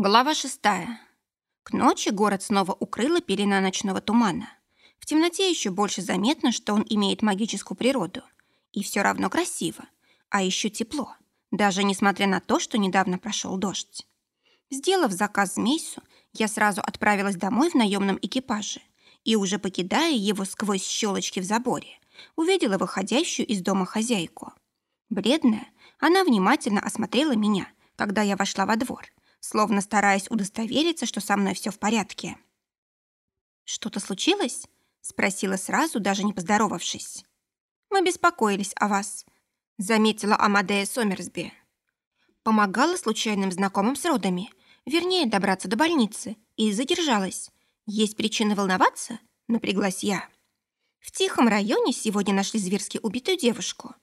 Глава шестая. К ночи город снова укрыла пелена ночного тумана. В темноте еще больше заметно, что он имеет магическую природу. И все равно красиво. А еще тепло, даже несмотря на то, что недавно прошел дождь. Сделав заказ Змейсу, я сразу отправилась домой в наемном экипаже и, уже покидая его сквозь щелочки в заборе, увидела выходящую из дома хозяйку. Бледная, она внимательно осмотрела меня, когда я вошла во двор – словно стараясь удостовериться, что со мной все в порядке. «Что-то случилось?» — спросила сразу, даже не поздоровавшись. «Мы беспокоились о вас», — заметила Амадея Сомерсби. Помогала случайным знакомым с родами, вернее, добраться до больницы, и задержалась. Есть причины волноваться? Напряглась я. В тихом районе сегодня нашли зверски убитую девушку.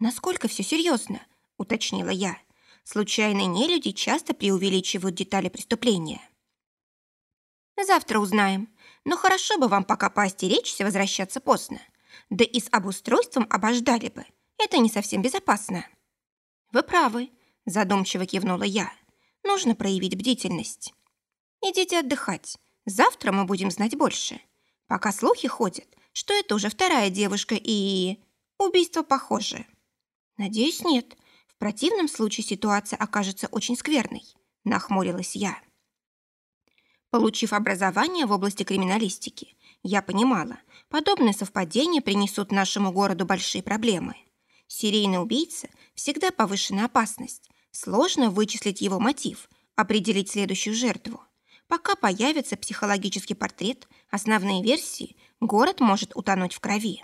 Насколько все серьезно? Уточнила я. Случайные нелюди часто преувеличивают детали преступления. Завтра узнаем. Но хорошо бы вам пока поостеречься возвращаться поздно. Да и с обустройством обождали бы. Это не совсем безопасно. Вы правы, задумчиво кивнула я. Нужно проявить бдительность. Идите отдыхать. Завтра мы будем знать больше. Пока слухи ходят, что это уже вторая девушка и... Убийство похоже. Надеюсь, нет. Противном случае ситуация окажется очень скверной, нахмурилась я. Получив образование в области криминалистики, я понимала, подобные совпадения принесут нашему городу большие проблемы. Серийный убийца всегда повышенная опасность. Сложно вычислить его мотив, определить следующую жертву. Пока появится психологический портрет, основные версии, город может утонуть в крови.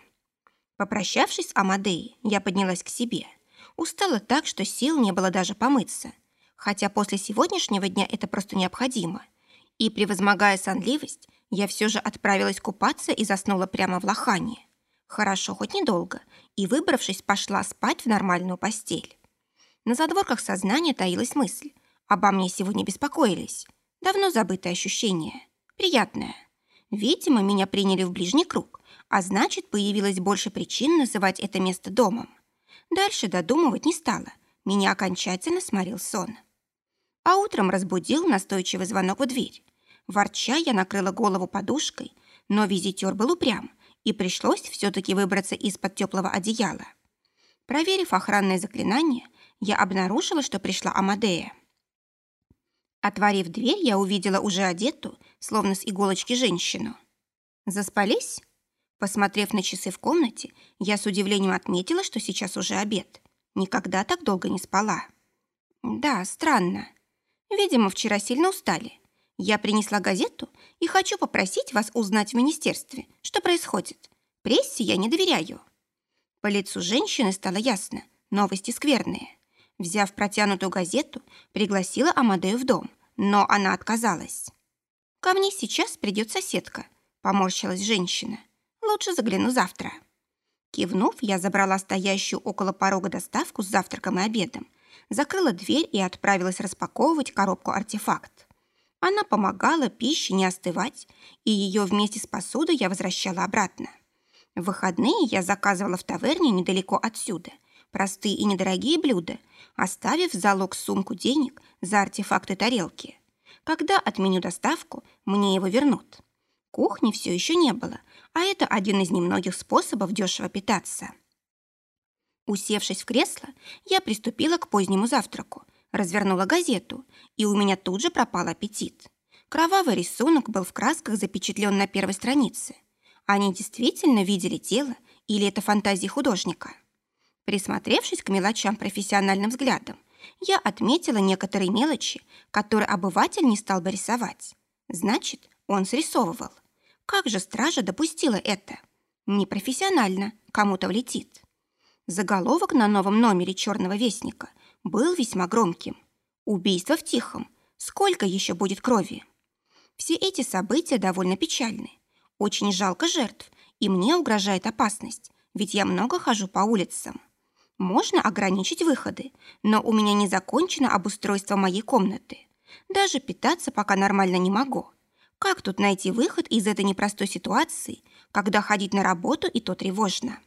Попрощавшись с Амадеей, я поднялась к себе – Устала так, что сил не было даже помыться. Хотя после сегодняшнего дня это просто необходимо. И, превозмогая сонливость, я все же отправилась купаться и заснула прямо в лохане. Хорошо, хоть недолго, и, выбравшись, пошла спать в нормальную постель. На задворках сознания таилась мысль. Обо мне сегодня беспокоились. Давно забытое ощущение. Приятное. Видимо, меня приняли в ближний круг, а значит, появилось больше причин называть это место домом. Дальше додумывать не стала. Меня окончательно сморил сон. А утром разбудил настойчивый звонок в дверь. Ворча я накрыла голову подушкой, но визитер был упрям, и пришлось все-таки выбраться из-под теплого одеяла. Проверив охранное заклинание, я обнаружила, что пришла Амадея. Отворив дверь, я увидела уже одетую, словно с иголочки, женщину. «Заспались?» Посмотрев на часы в комнате, я с удивлением отметила, что сейчас уже обед. Никогда так долго не спала. Да, странно. Видимо, вчера сильно устали. Я принесла газету и хочу попросить вас узнать в министерстве, что происходит. Прессе я не доверяю. По лицу женщины стало ясно. Новости скверные. Взяв протянутую газету, пригласила Амадею в дом, но она отказалась. «Ко мне сейчас придет соседка», — поморщилась женщина. Лучше загляну завтра». Кивнув, я забрала стоящую около порога доставку с завтраком и обедом, закрыла дверь и отправилась распаковывать коробку-артефакт. Она помогала пище не остывать, и ее вместе с посудой я возвращала обратно. В выходные я заказывала в таверне недалеко отсюда простые и недорогие блюда, оставив в залог сумку денег за артефакты тарелки. Когда отменю доставку, мне его вернут. Кухни все еще не было, а это один из немногих способов дешево питаться. Усевшись в кресло, я приступила к позднему завтраку, развернула газету, и у меня тут же пропал аппетит. Кровавый рисунок был в красках запечатлен на первой странице. Они действительно видели тело или это фантазии художника? Присмотревшись к мелочам профессиональным взглядом, я отметила некоторые мелочи, которые обыватель не стал бы рисовать. Значит, он срисовывал. Как же стража допустила это? Непрофессионально, кому-то влетит. Заголовок на новом номере «Черного вестника» был весьма громким. Убийство в Тихом. Сколько еще будет крови? Все эти события довольно печальны. Очень жалко жертв, и мне угрожает опасность, ведь я много хожу по улицам. Можно ограничить выходы, но у меня не закончено обустройство моей комнаты. Даже питаться пока нормально не могу. Как тут найти выход из этой непростой ситуации, когда ходить на работу и то тревожно?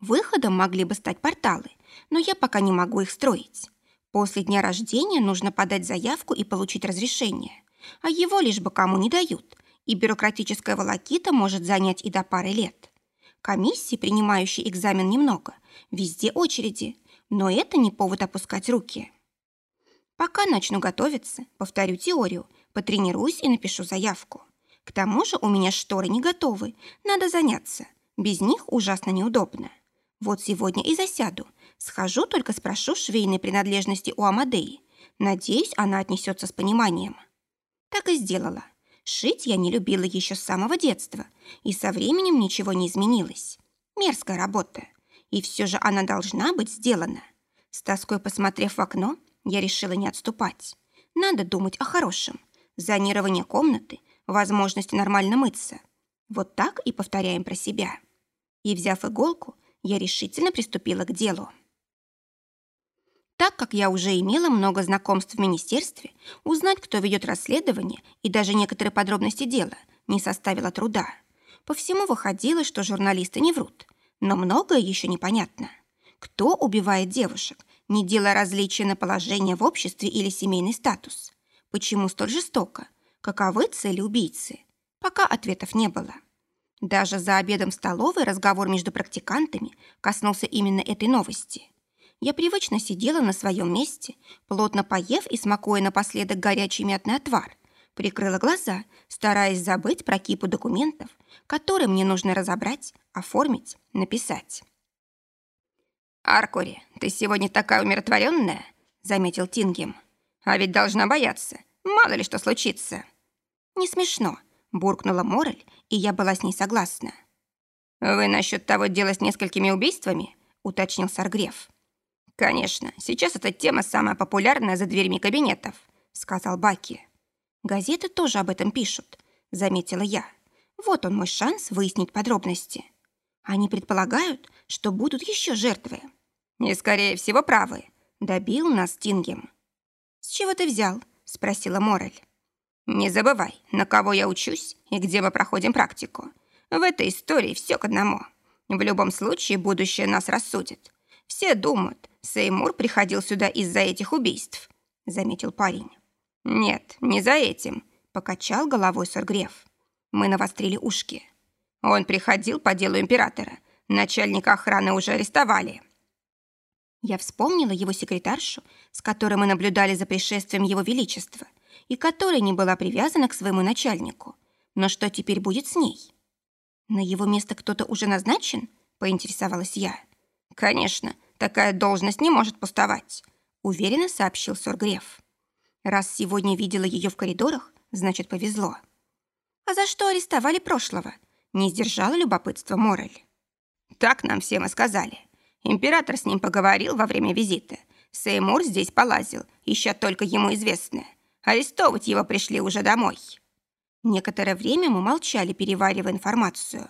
Выходом могли бы стать порталы, но я пока не могу их строить. После дня рождения нужно подать заявку и получить разрешение, а его лишь бы кому не дают, и бюрократическая волокита может занять и до пары лет. Комиссии, принимающие экзамен, немного, везде очереди, но это не повод опускать руки. Пока начну готовиться, повторю теорию, потренируюсь и напишу заявку. К тому же у меня шторы не готовы, надо заняться. Без них ужасно неудобно. Вот сегодня и засяду. Схожу, только спрошу швейной принадлежности у Амадеи. Надеюсь, она отнесется с пониманием. Так и сделала. Шить я не любила еще с самого детства, и со временем ничего не изменилось. Мерзкая работа. И все же она должна быть сделана. С тоской посмотрев в окно, я решила не отступать. Надо думать о хорошем. Зонирование комнаты, возможность нормально мыться. Вот так и повторяем про себя. И, взяв иголку, я решительно приступила к делу. Так как я уже имела много знакомств в министерстве, узнать, кто ведет расследование и даже некоторые подробности дела, не составило труда. По всему выходило, что журналисты не врут, но многое еще непонятно. Кто убивает девушек, не делая различия на положение в обществе или семейный статус? Почему столь жестоко? Каковы цели убийцы? Пока ответов не было. Даже за обедом в столовой разговор между практикантами коснулся именно этой новости. Я привычно сидела на своем месте, плотно поев и смакуя напоследок горячий мятный отвар, прикрыла глаза, стараясь забыть про кипу документов, которые мне нужно разобрать, оформить, написать. «Аркури, ты сегодня такая умиротворенная», — заметил Тингем. «А ведь должна бояться, мало ли что случится». «Не смешно», — буркнула Морель, и я была с ней согласна. «Вы насчет того дела с несколькими убийствами?» — уточнил Саргреф. «Конечно, сейчас эта тема самая популярная за дверьми кабинетов», — сказал Баки. «Газеты тоже об этом пишут», — заметила я. «Вот он мой шанс выяснить подробности. Они предполагают, что будут еще жертвы». «И, скорее всего, правы», — добил нас Тингем. «С чего ты взял?» — спросила Морель. Не забывай, на кого я учусь и где мы проходим практику. В этой истории все к одному. В любом случае будущее нас рассудит. Все думают, Сеймур приходил сюда из-за этих убийств, заметил парень. Нет, не за этим, покачал головой Соргрев. Мы навострили ушки. Он приходил по делу императора. Начальника охраны уже арестовали. Я вспомнила его секретаршу, с которой мы наблюдали за пришествием его величества – и которая не была привязана к своему начальнику. Но что теперь будет с ней? На его место кто-то уже назначен? Поинтересовалась я. Конечно, такая должность не может пустовать, уверенно сообщил Соргреф. Раз сегодня видела ее в коридорах, значит, повезло. А за что арестовали прошлого? Не сдержала любопытства Морель. Так нам всем и сказали. Император с ним поговорил во время визита. Сеймур здесь полазил, ища только ему известное. Арестовывать его пришли уже домой. Некоторое время мы молчали, переваривая информацию.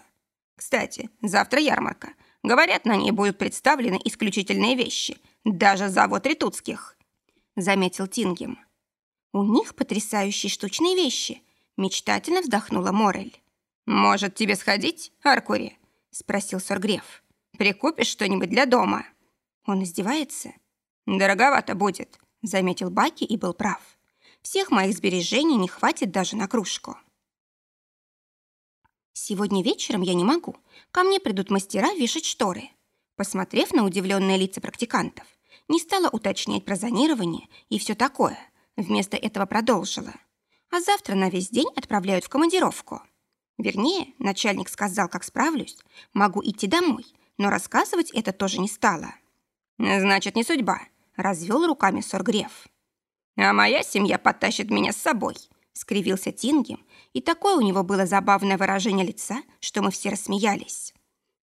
Кстати, завтра ярмарка. Говорят, на ней будут представлены исключительные вещи. Даже завод Ритутских. Заметил Тингем. У них потрясающие штучные вещи. Мечтательно вздохнула Морель. «Может, тебе сходить, Аркури?» Спросил Соргреф. «Прикупишь что-нибудь для дома?» Он издевается. «Дороговато будет», заметил Баки и был прав. Всех моих сбережений не хватит даже на кружку. Сегодня вечером я не могу. Ко мне придут мастера вешать шторы. Посмотрев на удивленные лица практикантов, не стала уточнять про зонирование и все такое. Вместо этого продолжила. А завтра на весь день отправляют в командировку. Вернее, начальник сказал, как справлюсь, могу идти домой, но рассказывать это тоже не стала. «Значит, не судьба», — развел руками Соргреф. «А моя семья потащит меня с собой», — скривился Тингем, и такое у него было забавное выражение лица, что мы все рассмеялись.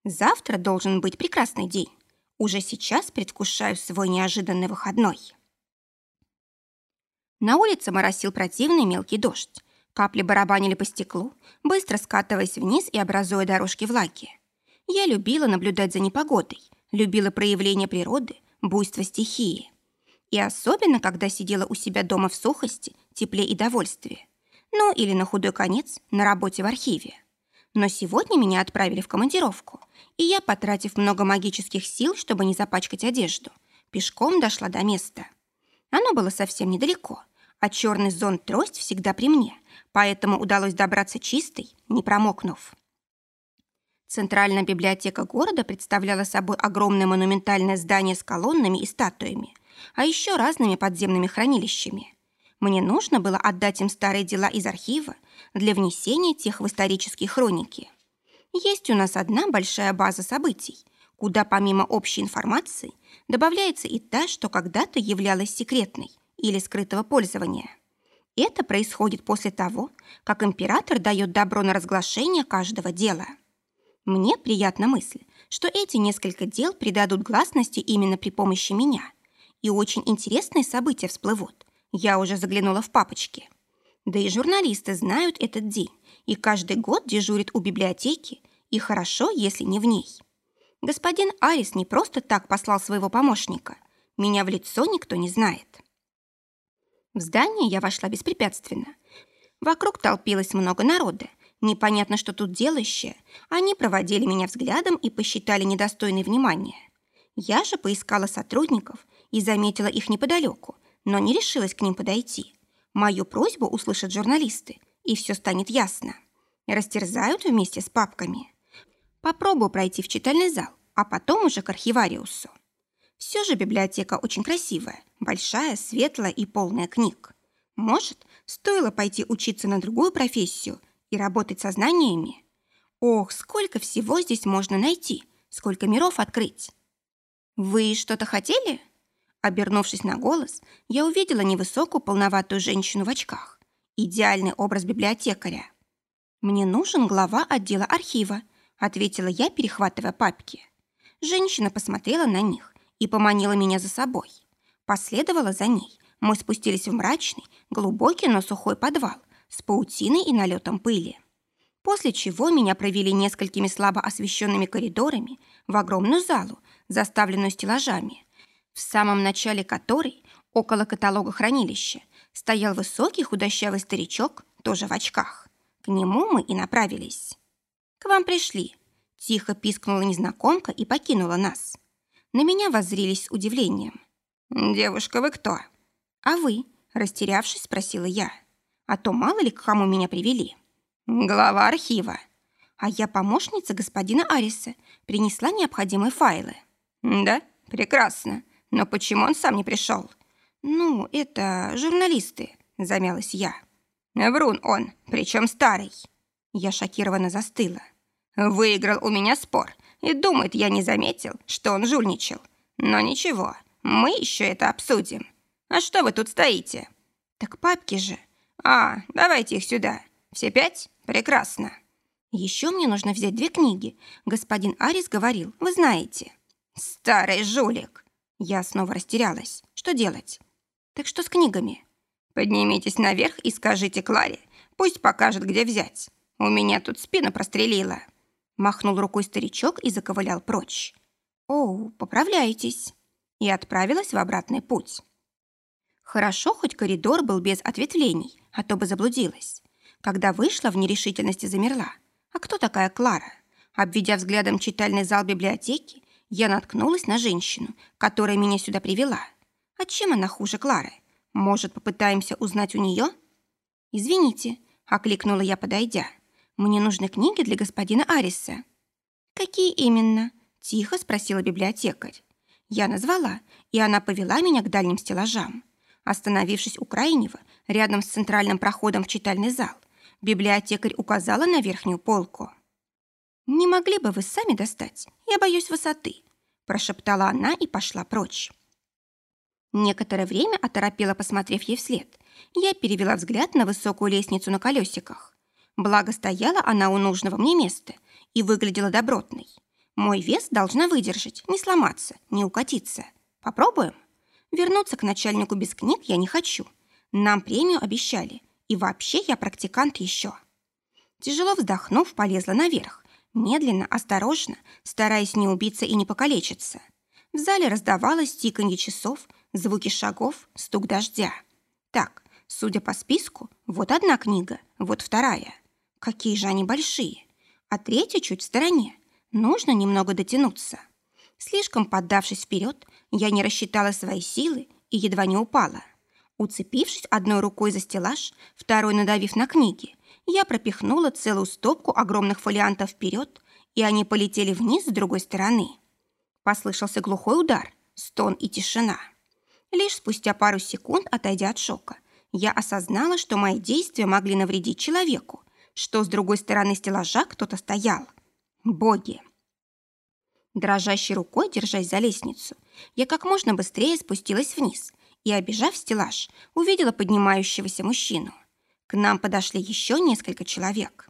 «Завтра должен быть прекрасный день. Уже сейчас предвкушаю свой неожиданный выходной». На улице моросил противный мелкий дождь. Капли барабанили по стеклу, быстро скатываясь вниз и образуя дорожки влаги. Я любила наблюдать за непогодой, любила проявление природы, буйство стихии. И особенно, когда сидела у себя дома в сухости, тепле и довольстве. Ну, или на худой конец, на работе в архиве. Но сегодня меня отправили в командировку, и я, потратив много магических сил, чтобы не запачкать одежду, пешком дошла до места. Оно было совсем недалеко, а черный зонт-трость всегда при мне, поэтому удалось добраться чистой, не промокнув. Центральная библиотека города представляла собой огромное монументальное здание с колоннами и статуями, а еще разными подземными хранилищами. Мне нужно было отдать им старые дела из архива для внесения тех в исторические хроники. Есть у нас одна большая база событий, куда помимо общей информации добавляется и та, что когда-то являлась секретной или скрытого пользования. Это происходит после того, как император дает добро на разглашение каждого дела. Мне приятна мысль, что эти несколько дел придадут гласности именно при помощи меня. И очень интересные события всплывут. Я уже заглянула в папочки. Да и журналисты знают этот день и каждый год дежурят у библиотеки, и хорошо, если не в ней. Господин Арис не просто так послал своего помощника. Меня в лицо никто не знает. В здание я вошла беспрепятственно. Вокруг толпилось много народа. Непонятно, что тут делающее. Они проводили меня взглядом и посчитали недостойной внимания. Я же поискала сотрудников и заметила их неподалеку, но не решилась к ним подойти. Мою просьбу услышат журналисты, и все станет ясно. Растерзают вместе с папками. Попробую пройти в читальный зал, а потом уже к архивариусу. Все же библиотека очень красивая, большая, светлая и полная книг. Может, стоило пойти учиться на другую профессию и работать со знаниями? Ох, сколько всего здесь можно найти, сколько миров открыть. Вы что-то хотели? Обернувшись на голос, я увидела невысокую полноватую женщину в очках. Идеальный образ библиотекаря. Мне нужен глава отдела архива, ответила я, перехватывая папки. Женщина посмотрела на них и поманила меня за собой. Последовала за ней. Мы спустились в мрачный, глубокий, но сухой подвал с паутиной и налетом пыли. После чего меня провели несколькими слабо освещенными коридорами в огромную залу, заставленную стеллажами, в самом начале которой, около каталога хранилища, стоял высокий худощавый старичок, тоже в очках. К нему мы и направились. «К вам пришли», — тихо пискнула незнакомка и покинула нас. На меня воззрились с удивлением. «Девушка, вы кто?» «А вы?» — растерявшись, спросила я. «А то мало ли к кому меня привели». «Глава архива». «А я помощница господина Ариса. Принесла необходимые файлы». «Да? Прекрасно. Но почему он сам не пришел?» «Ну, это журналисты», — замялась я. «Врун он, причем старый». Я шокированно застыла. Выиграл у меня спор и думает, я не заметил, что он жульничал. Но ничего, мы еще это обсудим. А что вы тут стоите? Так папки же. А, давайте их сюда. Все пять? Прекрасно. Еще мне нужно взять две книги. Господин Арис говорил, вы знаете. Старый жулик. Я снова растерялась. Что делать? Так что с книгами? Поднимитесь наверх и скажите Кларе, пусть покажет, где взять. У меня тут спина прострелила. Махнул рукой старичок и заковылял прочь. О, поправляйтесь. И отправилась в обратный путь. Хорошо, хоть коридор был без ответвлений, а то бы заблудилась. Когда вышла, в нерешительности замерла. А кто такая Клара? Обведя взглядом читальный зал библиотеки, я наткнулась на женщину, которая меня сюда привела. А чем она хуже Клары? Может, попытаемся узнать у нее? «Извините», — окликнула я, подойдя. Мне нужны книги для господина Ариса». «Какие именно?» – тихо спросила библиотекарь. Я назвала, и она повела меня к дальним стеллажам. Остановившись у крайнего, рядом с центральным проходом в читальный зал, библиотекарь указала на верхнюю полку. «Не могли бы вы сами достать? Я боюсь высоты», – прошептала она и пошла прочь. Некоторое время оторопела, посмотрев ей вслед. Я перевела взгляд на высокую лестницу на колесиках. Благо, стояла она у нужного мне места и выглядела добротной. Мой вес должна выдержать, не сломаться, не укатиться. Попробуем? Вернуться к начальнику без книг я не хочу. Нам премию обещали. И вообще я практикант еще. Тяжело вздохнув, полезла наверх. Медленно, осторожно, стараясь не убиться и не покалечиться. В зале раздавалось тиканье часов, звуки шагов, стук дождя. Так, судя по списку, вот одна книга, вот вторая. Какие же они большие. А третья чуть в стороне. Нужно немного дотянуться. Слишком поддавшись вперед, я не рассчитала свои силы и едва не упала. Уцепившись одной рукой за стеллаж, второй надавив на книги, я пропихнула целую стопку огромных фолиантов вперед, и они полетели вниз с другой стороны. Послышался глухой удар, стон и тишина. Лишь спустя пару секунд, отойдя от шока, я осознала, что мои действия могли навредить человеку, что с другой стороны стеллажа кто-то стоял. Боги! Дрожащей рукой, держась за лестницу, я как можно быстрее спустилась вниз и, обижав стеллаж, увидела поднимающегося мужчину. К нам подошли еще несколько человек.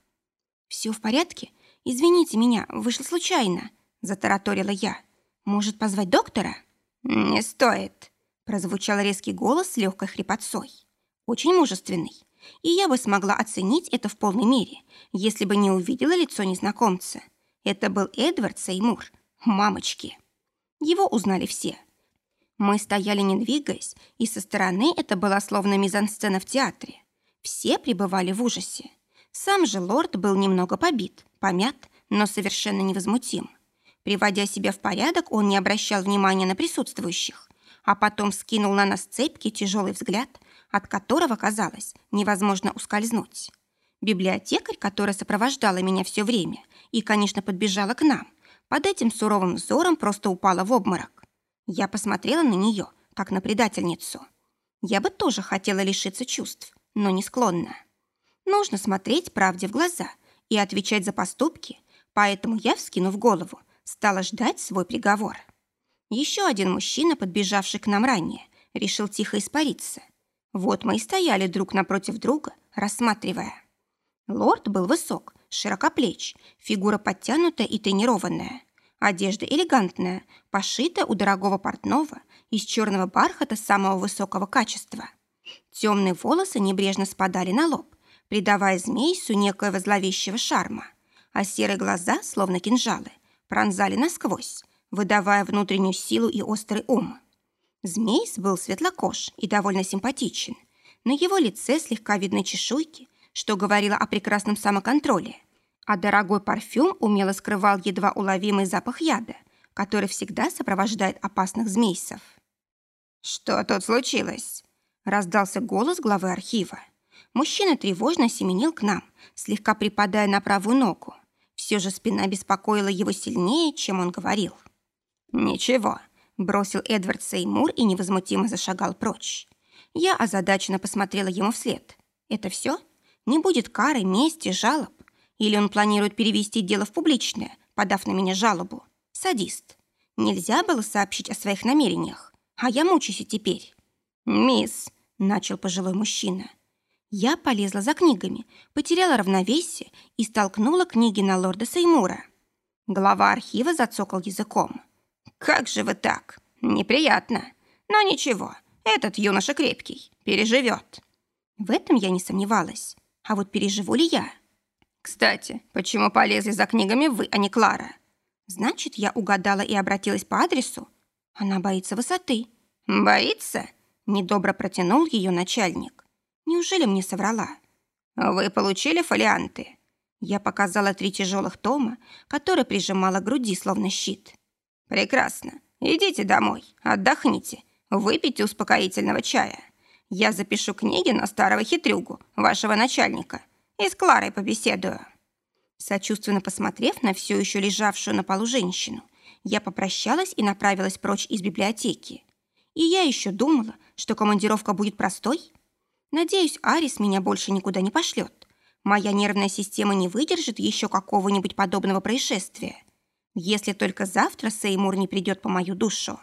«Все в порядке? Извините меня, вышло случайно», — затараторила я. «Может, позвать доктора?» «Не стоит», — прозвучал резкий голос с легкой хрипотцой. Очень мужественный. И я бы смогла оценить это в полной мере, если бы не увидела лицо незнакомца. Это был Эдвард Сеймур, мамочки. Его узнали все. Мы стояли не двигаясь, и со стороны это была словно мизансцена в театре. Все пребывали в ужасе. Сам же лорд был немного побит, помят, но совершенно невозмутим. Приводя себя в порядок, он не обращал внимания на присутствующих, а потом скинул на нас цепкий тяжелый взгляд, от которого, казалось, невозможно ускользнуть. Библиотекарь, которая сопровождала меня все время и, конечно, подбежала к нам, под этим суровым взором просто упала в обморок. Я посмотрела на нее, как на предательницу. Я бы тоже хотела лишиться чувств, но не склонна. Нужно смотреть правде в глаза и отвечать за поступки, поэтому я, вскинув голову, стала ждать свой приговор. Еще один мужчина, подбежавший к нам ранее, решил тихо испариться. Вот мы и стояли друг напротив друга, рассматривая. Лорд был высок, широкоплеч, фигура подтянутая и тренированная. Одежда элегантная, пошита у дорогого портного из черного бархата самого высокого качества. Темные волосы небрежно спадали на лоб, придавая змейсу некоего зловещего шарма, а серые глаза, словно кинжалы, пронзали насквозь, выдавая внутреннюю силу и острый ум. Змейс был светлокож и довольно симпатичен. На его лице слегка видны чешуйки, что говорило о прекрасном самоконтроле, а дорогой парфюм умело скрывал едва уловимый запах яда, который всегда сопровождает опасных змейсов. «Что тут случилось?» – раздался голос главы архива. Мужчина тревожно семенил к нам, слегка припадая на правую ногу. Все же спина беспокоила его сильнее, чем он говорил. «Ничего», – бросил Эдвард Сеймур и невозмутимо зашагал прочь. Я озадаченно посмотрела ему вслед. «Это все?» Не будет кары, мести, жалоб? Или он планирует перевести дело в публичное, подав на меня жалобу? Садист. Нельзя было сообщить о своих намерениях. А я мучаюсь и теперь. «Мисс», — начал пожилой мужчина. Я полезла за книгами, потеряла равновесие и столкнула книги на лорда Сеймура. Глава архива зацокал языком. «Как же вы так? Неприятно. Но ничего, этот юноша крепкий, переживет». В этом я не сомневалась. А вот переживу ли я? Кстати, почему полезли за книгами вы, а не Клара? Значит, я угадала и обратилась по адресу. Она боится высоты. Боится? Недобро протянул ее начальник. Неужели мне соврала? Вы получили фолианты? Я показала три тяжелых тома, которые прижимала к груди, словно щит. Прекрасно. Идите домой, отдохните, выпейте успокоительного чая. Я запишу книги на старого хитрюгу, вашего начальника, и с Кларой побеседую». Сочувственно посмотрев на все еще лежавшую на полу женщину, я попрощалась и направилась прочь из библиотеки. И я еще думала, что командировка будет простой. Надеюсь, Арис меня больше никуда не пошлет. Моя нервная система не выдержит еще какого-нибудь подобного происшествия. Если только завтра Сеймур не придет по мою душу.